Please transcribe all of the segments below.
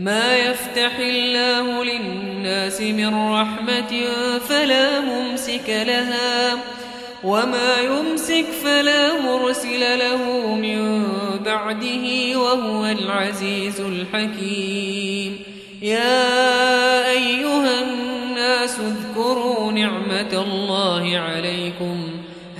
ما يفتح الله للناس من رحمة فلا ممسك لها وما يمسك فلا مرسل له من بعده وهو العزيز الحكيم. يا أيها الناس اذكروا نعمة الله عليكم.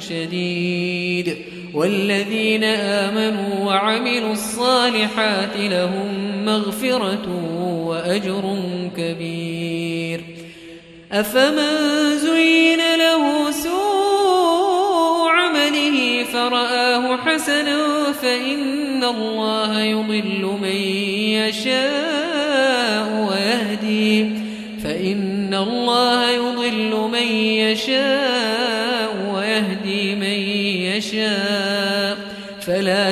شديد. والذين آمنوا وعملوا الصالحات لهم مغفرة وأجر كبير. أفمن زين له سوء عمله فرآه حسنا فإن الله يضل من يشاء ويهدي. فإن الله يضل من يشاء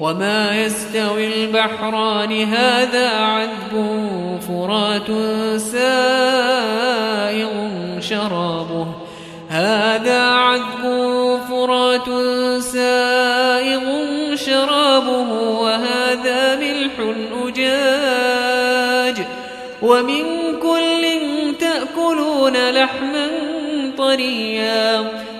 وما يستوي البحران هذا عذب فرات سائغ شرابه. هذا عذب فرات سائغ شرابه. وهذا ملح أجاج. ومن كل تأكلون لحما طريا.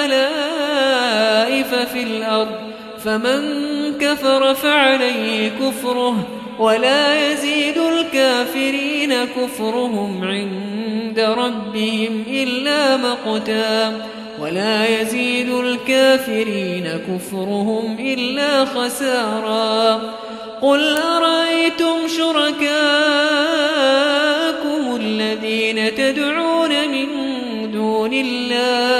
خلائف في الأرض فمن كفر فعليه كفره ولا يزيد الكافرين كفرهم عند ربهم إلا مقتا ولا يزيد الكافرين كفرهم إلا خسارا. قل أرأيتم شركاكم الذين تدعون من دون الله؟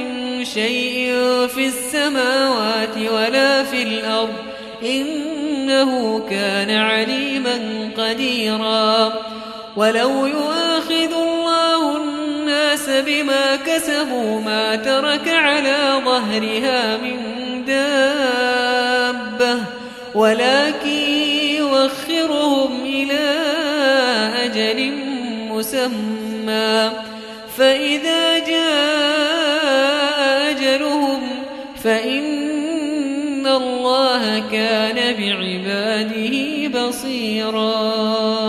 شيء في السماوات ولا في الأرض إنه كان عليما قديرا. ولو يؤاخذ الله الناس بما كسبوا ما ترك على ظهرها من دابة ولكن يوخرهم إلى أجل مسمى. فإذا جاء فإن الله كان بعباده بصيراً